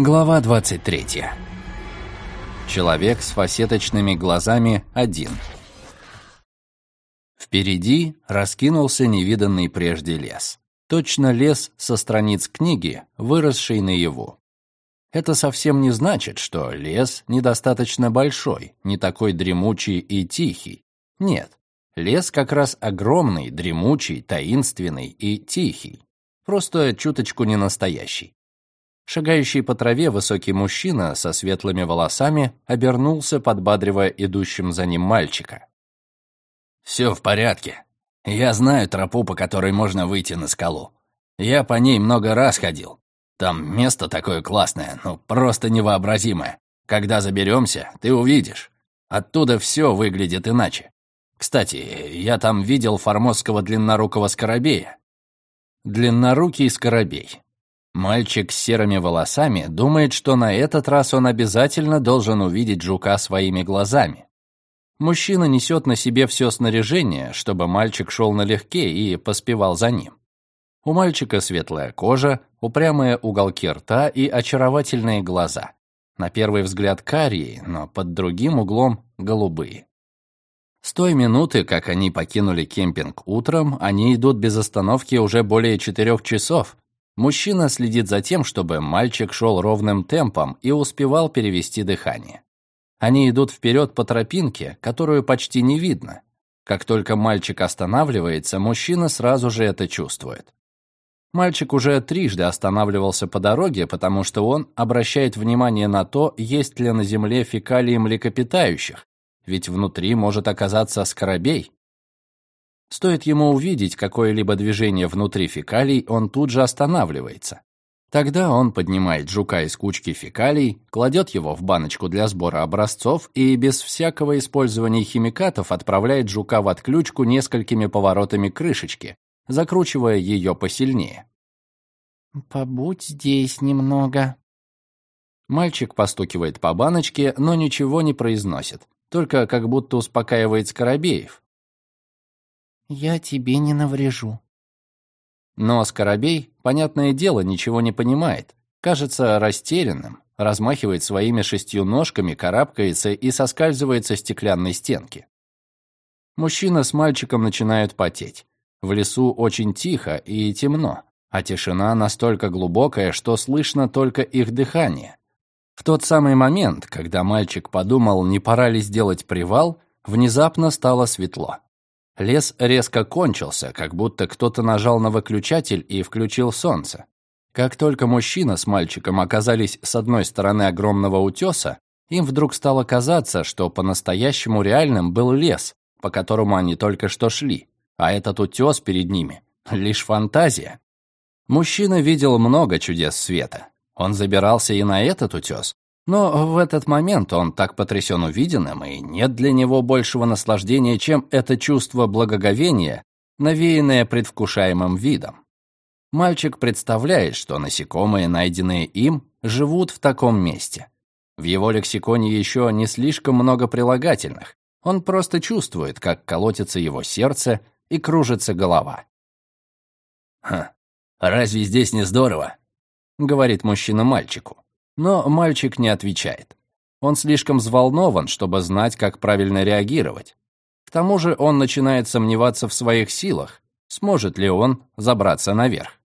Глава 23. Человек с фасеточными глазами один. Впереди раскинулся невиданный прежде лес. Точно лес со страниц книги, выросший наяву. Это совсем не значит, что лес недостаточно большой, не такой дремучий и тихий. Нет, лес как раз огромный, дремучий, таинственный и тихий. Просто чуточку не настоящий. Шагающий по траве высокий мужчина со светлыми волосами обернулся, подбадривая идущим за ним мальчика. «Все в порядке. Я знаю тропу, по которой можно выйти на скалу. Я по ней много раз ходил. Там место такое классное, ну просто невообразимое. Когда заберемся, ты увидишь. Оттуда все выглядит иначе. Кстати, я там видел формозского длиннорукого скоробея. Длиннорукий скоробей. Мальчик с серыми волосами думает, что на этот раз он обязательно должен увидеть жука своими глазами. Мужчина несет на себе все снаряжение, чтобы мальчик шел налегке и поспевал за ним. У мальчика светлая кожа, упрямые уголки рта и очаровательные глаза. На первый взгляд карие, но под другим углом голубые. С той минуты, как они покинули кемпинг утром, они идут без остановки уже более четырех часов. Мужчина следит за тем, чтобы мальчик шел ровным темпом и успевал перевести дыхание. Они идут вперед по тропинке, которую почти не видно. Как только мальчик останавливается, мужчина сразу же это чувствует. Мальчик уже трижды останавливался по дороге, потому что он обращает внимание на то, есть ли на земле фекалии млекопитающих, ведь внутри может оказаться скоробей. Стоит ему увидеть какое-либо движение внутри фекалий, он тут же останавливается. Тогда он поднимает жука из кучки фекалий, кладет его в баночку для сбора образцов и без всякого использования химикатов отправляет жука в отключку несколькими поворотами крышечки, закручивая ее посильнее. «Побудь здесь немного». Мальчик постукивает по баночке, но ничего не произносит, только как будто успокаивает Скоробеев. «Я тебе не наврежу», но Скоробей, понятное дело, ничего не понимает. Кажется растерянным, размахивает своими шестью ножками, карабкается и соскальзывает со стеклянной стенки. Мужчина с мальчиком начинают потеть. В лесу очень тихо и темно, а тишина настолько глубокая, что слышно только их дыхание. В тот самый момент, когда мальчик подумал, не пора ли сделать привал, внезапно стало светло. Лес резко кончился, как будто кто-то нажал на выключатель и включил солнце. Как только мужчина с мальчиком оказались с одной стороны огромного утеса, им вдруг стало казаться, что по-настоящему реальным был лес, по которому они только что шли, а этот утес перед ними — лишь фантазия. Мужчина видел много чудес света. Он забирался и на этот утес, но в этот момент он так потрясен увиденным, и нет для него большего наслаждения, чем это чувство благоговения, навеянное предвкушаемым видом. Мальчик представляет, что насекомые, найденные им, живут в таком месте. В его лексиконе еще не слишком много прилагательных. Он просто чувствует, как колотится его сердце и кружится голова. «Ха, разве здесь не здорово?» — говорит мужчина мальчику. Но мальчик не отвечает. Он слишком взволнован, чтобы знать, как правильно реагировать. К тому же он начинает сомневаться в своих силах, сможет ли он забраться наверх.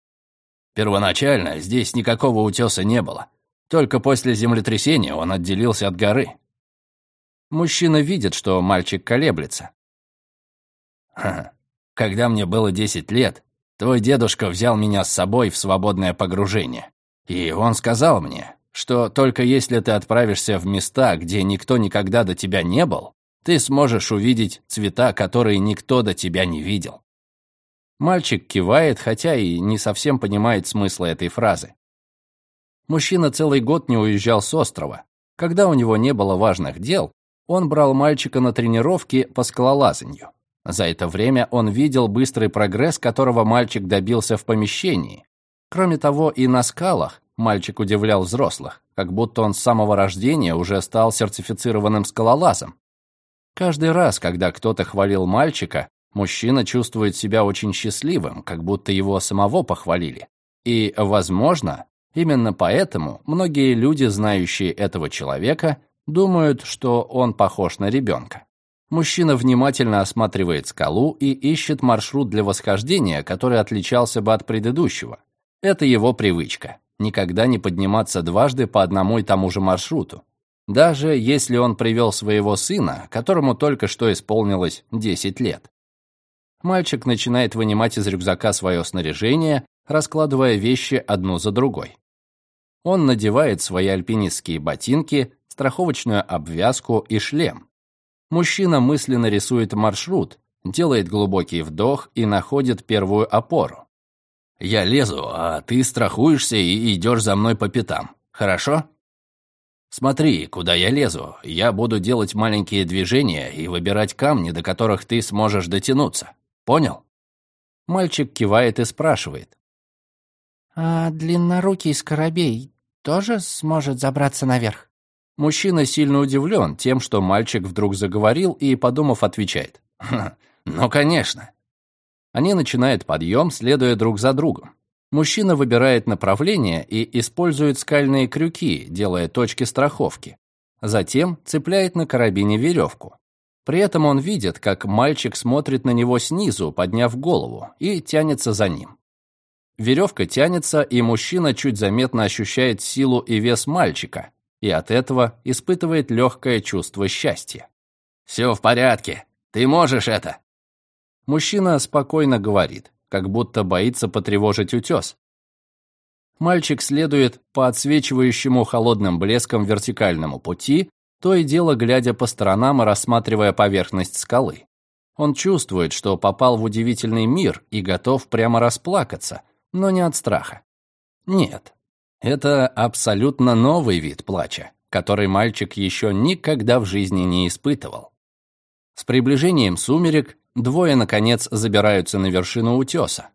Первоначально здесь никакого утеса не было. Только после землетрясения он отделился от горы. Мужчина видит, что мальчик колеблется. «Ха, когда мне было 10 лет, твой дедушка взял меня с собой в свободное погружение. И он сказал мне, что только если ты отправишься в места, где никто никогда до тебя не был, ты сможешь увидеть цвета, которые никто до тебя не видел. Мальчик кивает, хотя и не совсем понимает смысла этой фразы. Мужчина целый год не уезжал с острова. Когда у него не было важных дел, он брал мальчика на тренировки по скалолазанию. За это время он видел быстрый прогресс, которого мальчик добился в помещении. Кроме того, и на скалах Мальчик удивлял взрослых, как будто он с самого рождения уже стал сертифицированным скалолазом. Каждый раз, когда кто-то хвалил мальчика, мужчина чувствует себя очень счастливым, как будто его самого похвалили. И, возможно, Именно поэтому многие люди, знающие этого человека, думают, что он похож на ребенка. Мужчина внимательно осматривает скалу и ищет маршрут для восхождения, который отличался бы от предыдущего. Это его привычка – никогда не подниматься дважды по одному и тому же маршруту. Даже если он привел своего сына, которому только что исполнилось 10 лет. Мальчик начинает вынимать из рюкзака свое снаряжение, раскладывая вещи одну за другой. Он надевает свои альпинистские ботинки, страховочную обвязку и шлем. Мужчина мысленно рисует маршрут, делает глубокий вдох и находит первую опору. «Я лезу, а ты страхуешься и идешь за мной по пятам. Хорошо?» «Смотри, куда я лезу. Я буду делать маленькие движения и выбирать камни, до которых ты сможешь дотянуться. Понял?» Мальчик кивает и спрашивает. «А длиннорукий скоробей тоже сможет забраться наверх?» Мужчина сильно удивлен тем, что мальчик вдруг заговорил и, подумав, отвечает. «Ну, конечно». Они начинают подъем, следуя друг за другом. Мужчина выбирает направление и использует скальные крюки, делая точки страховки. Затем цепляет на карабине веревку. При этом он видит, как мальчик смотрит на него снизу, подняв голову, и тянется за ним. Веревка тянется, и мужчина чуть заметно ощущает силу и вес мальчика, и от этого испытывает легкое чувство счастья. «Все в порядке. Ты можешь это!» Мужчина спокойно говорит, как будто боится потревожить утес. Мальчик следует по отсвечивающему холодным блеском вертикальному пути, то и дело глядя по сторонам и рассматривая поверхность скалы. Он чувствует, что попал в удивительный мир и готов прямо расплакаться, но не от страха. Нет, это абсолютно новый вид плача, который мальчик еще никогда в жизни не испытывал. С приближением сумерек двое, наконец, забираются на вершину утеса.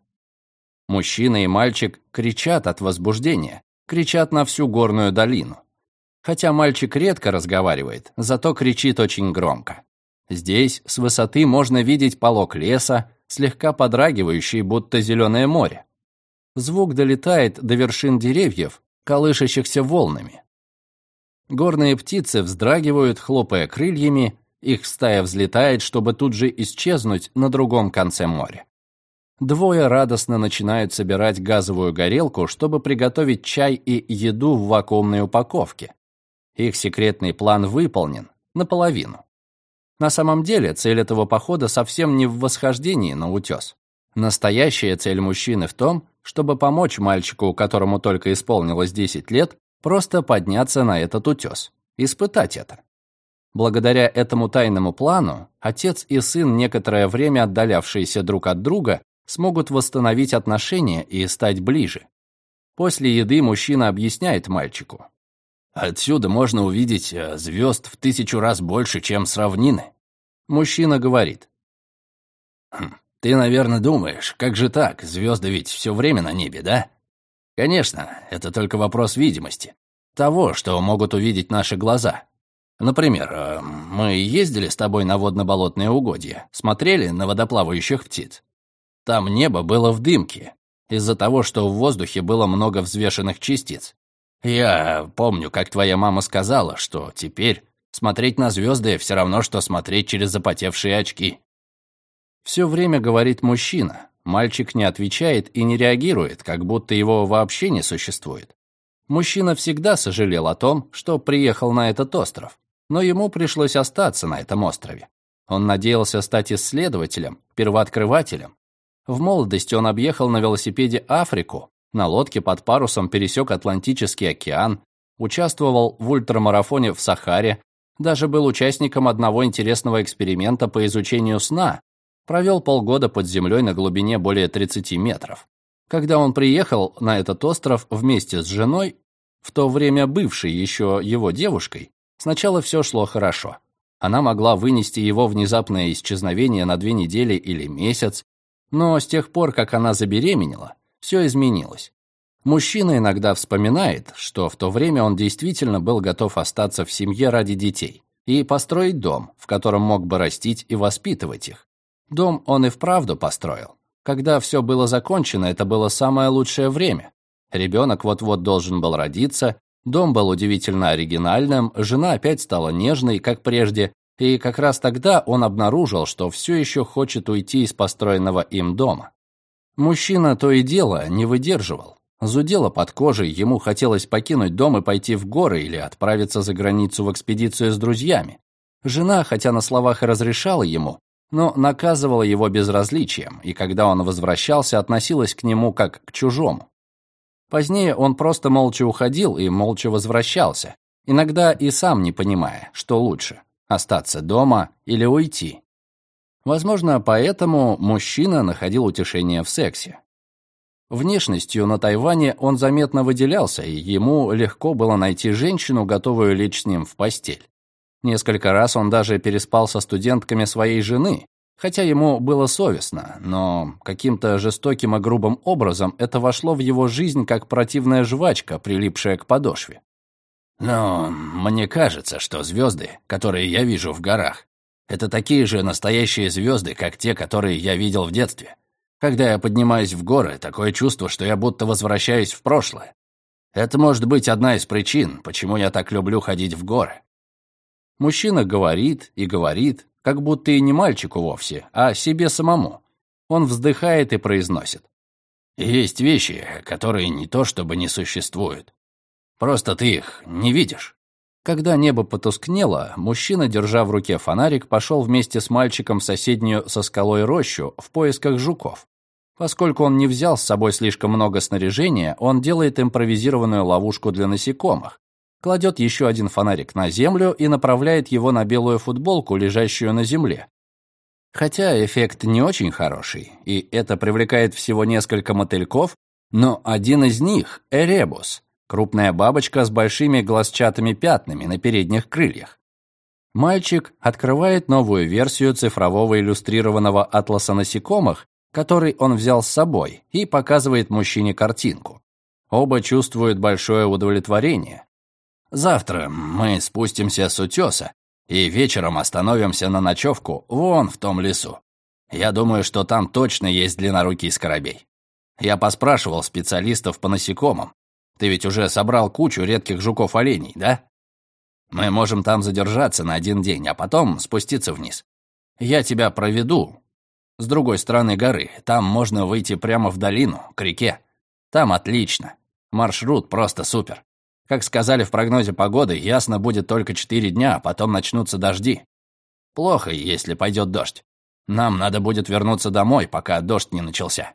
Мужчина и мальчик кричат от возбуждения, кричат на всю горную долину. Хотя мальчик редко разговаривает, зато кричит очень громко. Здесь с высоты можно видеть полог леса, слегка подрагивающий, будто зеленое море. Звук долетает до вершин деревьев, колышащихся волнами. Горные птицы вздрагивают, хлопая крыльями, их стая взлетает, чтобы тут же исчезнуть на другом конце моря. Двое радостно начинают собирать газовую горелку, чтобы приготовить чай и еду в вакуумной упаковке. Их секретный план выполнен наполовину. На самом деле цель этого похода совсем не в восхождении на утес. Настоящая цель мужчины в том, чтобы помочь мальчику, которому только исполнилось 10 лет, просто подняться на этот утес, испытать это. Благодаря этому тайному плану, отец и сын, некоторое время отдалявшиеся друг от друга, смогут восстановить отношения и стать ближе. После еды мужчина объясняет мальчику. «Отсюда можно увидеть э, звезд в тысячу раз больше, чем с равнины». Мужчина говорит. «Хм, ты, наверное, думаешь, как же так? Звезды ведь все время на небе, да? Конечно, это только вопрос видимости. Того, что могут увидеть наши глаза. Например, э, мы ездили с тобой на водно-болотные угодья, смотрели на водоплавающих птиц. Там небо было в дымке, из-за того, что в воздухе было много взвешенных частиц. Я помню, как твоя мама сказала, что теперь смотреть на звезды все равно, что смотреть через запотевшие очки. Все время говорит мужчина. Мальчик не отвечает и не реагирует, как будто его вообще не существует. Мужчина всегда сожалел о том, что приехал на этот остров, но ему пришлось остаться на этом острове. Он надеялся стать исследователем, первооткрывателем. В молодости он объехал на велосипеде Африку, на лодке под парусом пересек Атлантический океан, участвовал в ультрамарафоне в Сахаре, даже был участником одного интересного эксперимента по изучению сна, провел полгода под землей на глубине более 30 метров. Когда он приехал на этот остров вместе с женой, в то время бывшей еще его девушкой, сначала все шло хорошо. Она могла вынести его внезапное исчезновение на две недели или месяц, но с тех пор, как она забеременела, все изменилось. Мужчина иногда вспоминает, что в то время он действительно был готов остаться в семье ради детей и построить дом, в котором мог бы растить и воспитывать их. Дом он и вправду построил. Когда все было закончено, это было самое лучшее время. Ребенок вот-вот должен был родиться, дом был удивительно оригинальным, жена опять стала нежной, как прежде, и как раз тогда он обнаружил, что все еще хочет уйти из построенного им дома. Мужчина то и дело не выдерживал. Зудело под кожей, ему хотелось покинуть дом и пойти в горы или отправиться за границу в экспедицию с друзьями. Жена, хотя на словах и разрешала ему, но наказывала его безразличием, и когда он возвращался, относилась к нему как к чужому. Позднее он просто молча уходил и молча возвращался, иногда и сам не понимая, что лучше – остаться дома или уйти. Возможно, поэтому мужчина находил утешение в сексе. Внешностью на Тайване он заметно выделялся, и ему легко было найти женщину, готовую лечь с ним в постель. Несколько раз он даже переспал со студентками своей жены, хотя ему было совестно, но каким-то жестоким и грубым образом это вошло в его жизнь как противная жвачка, прилипшая к подошве. Но мне кажется, что звезды, которые я вижу в горах, это такие же настоящие звезды, как те, которые я видел в детстве. Когда я поднимаюсь в горы, такое чувство, что я будто возвращаюсь в прошлое. Это может быть одна из причин, почему я так люблю ходить в горы. Мужчина говорит и говорит, как будто и не мальчику вовсе, а себе самому. Он вздыхает и произносит. Есть вещи, которые не то чтобы не существуют. Просто ты их не видишь. Когда небо потускнело, мужчина, держа в руке фонарик, пошел вместе с мальчиком в соседнюю со скалой рощу в поисках жуков. Поскольку он не взял с собой слишком много снаряжения, он делает импровизированную ловушку для насекомых, кладет еще один фонарик на землю и направляет его на белую футболку, лежащую на земле. Хотя эффект не очень хороший, и это привлекает всего несколько мотыльков, но один из них — эребус, крупная бабочка с большими глазчатыми пятнами на передних крыльях. Мальчик открывает новую версию цифрового иллюстрированного атласа насекомых который он взял с собой, и показывает мужчине картинку. Оба чувствуют большое удовлетворение. Завтра мы спустимся с утеса и вечером остановимся на ночевку вон в том лесу. Я думаю, что там точно есть длиннорукий скоробей. Я поспрашивал специалистов по насекомым. Ты ведь уже собрал кучу редких жуков-оленей, да? Мы можем там задержаться на один день, а потом спуститься вниз. Я тебя проведу, с другой стороны горы. Там можно выйти прямо в долину, к реке. Там отлично. Маршрут просто супер. Как сказали в прогнозе погоды, ясно будет только четыре дня, а потом начнутся дожди. Плохо, если пойдет дождь. Нам надо будет вернуться домой, пока дождь не начался.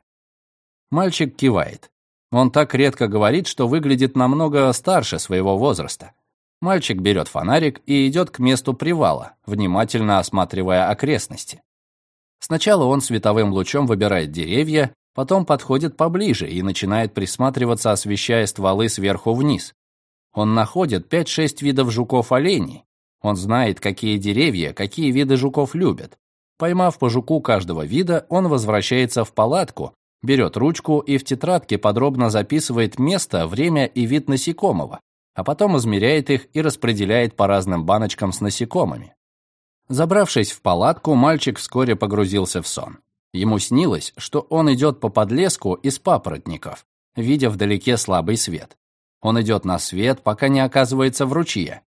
Мальчик кивает. Он так редко говорит, что выглядит намного старше своего возраста. Мальчик берет фонарик и идет к месту привала, внимательно осматривая окрестности. Сначала он световым лучом выбирает деревья, потом подходит поближе и начинает присматриваться, освещая стволы сверху вниз. Он находит 5-6 видов жуков-оленей. Он знает, какие деревья, какие виды жуков любят. Поймав по жуку каждого вида, он возвращается в палатку, берет ручку и в тетрадке подробно записывает место, время и вид насекомого, а потом измеряет их и распределяет по разным баночкам с насекомыми. Забравшись в палатку, мальчик вскоре погрузился в сон. Ему снилось, что он идет по подлеску из папоротников, видя вдалеке слабый свет. Он идет на свет, пока не оказывается в ручье.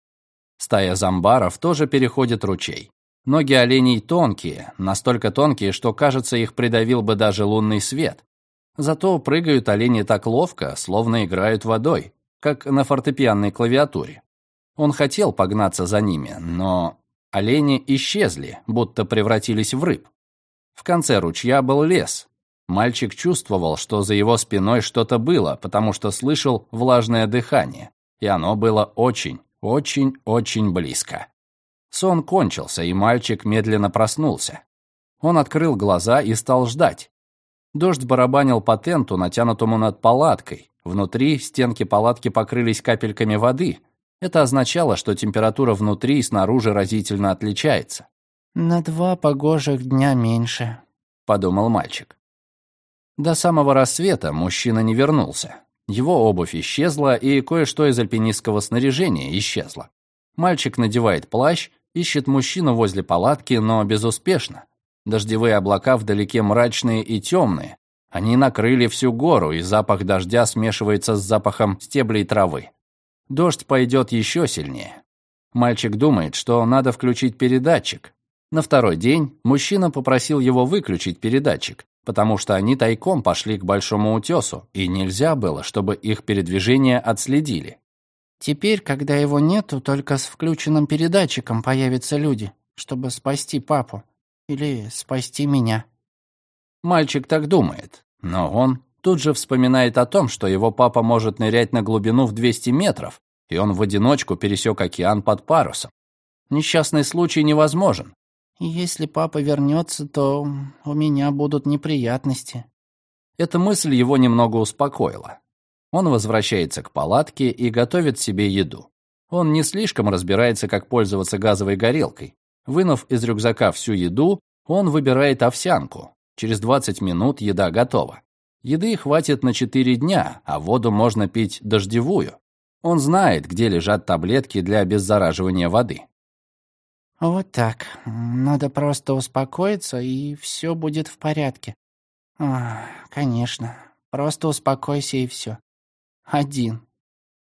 Стая зомбаров тоже переходит ручей. Ноги оленей тонкие, настолько тонкие, что, кажется, их придавил бы даже лунный свет. Зато прыгают олени так ловко, словно играют водой, как на фортепианной клавиатуре. Он хотел погнаться за ними, но Олени исчезли, будто превратились в рыб. В конце ручья был лес. Мальчик чувствовал, что за его спиной что-то было, потому что слышал влажное дыхание, и оно было очень, очень, очень близко. Сон кончился, и мальчик медленно проснулся. Он открыл глаза и стал ждать. Дождь барабанил по тенту, натянутому над палаткой. Внутри стенки палатки покрылись капельками воды, это означало, что температура внутри и снаружи разительно отличается. «На два погожих дня меньше», — подумал мальчик. До самого рассвета мужчина не вернулся. Его обувь исчезла, и кое-что из альпинистского снаряжения исчезло. Мальчик надевает плащ, ищет мужчину возле палатки, но безуспешно. Дождевые облака вдалеке мрачные и темные, Они накрыли всю гору, и запах дождя смешивается с запахом стеблей травы. Дождь пойдет еще сильнее. Мальчик думает, что надо включить передатчик. На второй день мужчина попросил его выключить передатчик, потому что они тайком пошли к большому утесу, и нельзя было, чтобы их передвижение отследили. Теперь, когда его нету, только с включенным передатчиком появятся люди, чтобы спасти папу или спасти меня. Мальчик так думает, но он тут же вспоминает о том, что его папа может нырять на глубину в 200 метров, и он в одиночку пересек океан под парусом. Несчастный случай невозможен. Если папа вернется, то у меня будут неприятности. Эта мысль его немного успокоила. Он возвращается к палатке и готовит себе еду. Он не слишком разбирается, как пользоваться газовой горелкой. Вынув из рюкзака всю еду, он выбирает овсянку. Через 20 минут еда готова. Еды хватит на 4 дня, а воду можно пить дождевую. Он знает, где лежат таблетки для обеззараживания воды. Вот так. Надо просто успокоиться, и все будет в порядке. А, конечно. Просто успокойся и все. Один.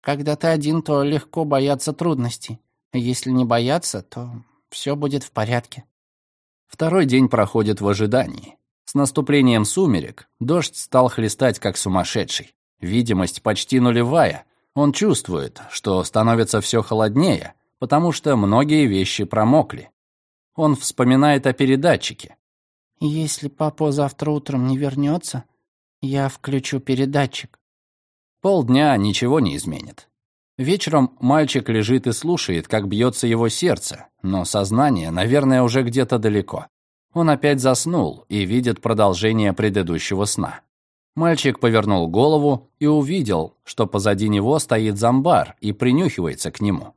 Когда ты один, то легко бояться трудностей. Если не бояться, то все будет в порядке. Второй день проходит в ожидании. С наступлением сумерек дождь стал хлестать как сумасшедший. Видимость почти нулевая. Он чувствует, что становится все холоднее, потому что многие вещи промокли. Он вспоминает о передатчике. «Если папа завтра утром не вернется, я включу передатчик». Полдня ничего не изменит. Вечером мальчик лежит и слушает, как бьется его сердце, но сознание, наверное, уже где-то далеко. Он опять заснул и видит продолжение предыдущего сна. Мальчик повернул голову и увидел, что позади него стоит зомбар и принюхивается к нему.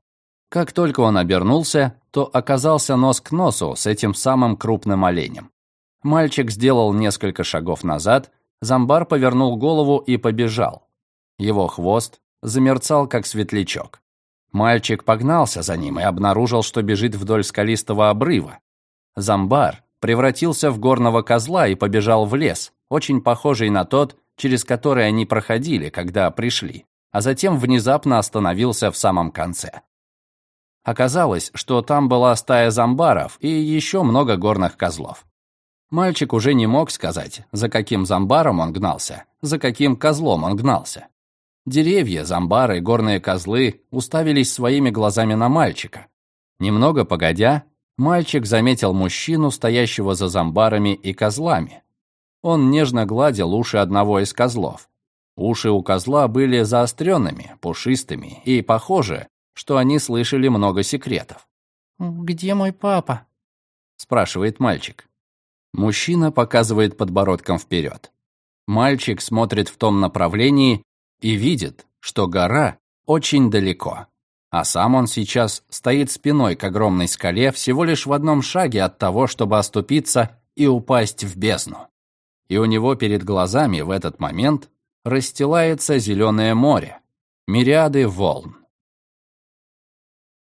Как только он обернулся, то оказался нос к носу с этим самым крупным оленем. Мальчик сделал несколько шагов назад, зомбар повернул голову и побежал. Его хвост замерцал, как светлячок. Мальчик погнался за ним и обнаружил, что бежит вдоль скалистого обрыва. Зомбар превратился в горного козла и побежал в лес, очень похожий на тот, через который они проходили, когда пришли, а затем внезапно остановился в самом конце. Оказалось, что там была стая зомбаров и еще много горных козлов. Мальчик уже не мог сказать, за каким зомбаром он гнался, за каким козлом он гнался. Деревья, зомбары, горные козлы уставились своими глазами на мальчика. Немного погодя, мальчик заметил мужчину, стоящего за зомбарами и козлами. Он нежно гладил уши одного из козлов. Уши у козла были заостренными, пушистыми и, похоже, что они слышали много секретов. «Где мой папа?» – спрашивает мальчик. Мужчина показывает подбородком вперед. Мальчик смотрит в том направлении и видит, что гора очень далеко, а сам он сейчас стоит спиной к огромной скале всего лишь в одном шаге от того, чтобы оступиться и упасть в бездну. И у него перед глазами в этот момент расстилается зеленое море, мириады волн.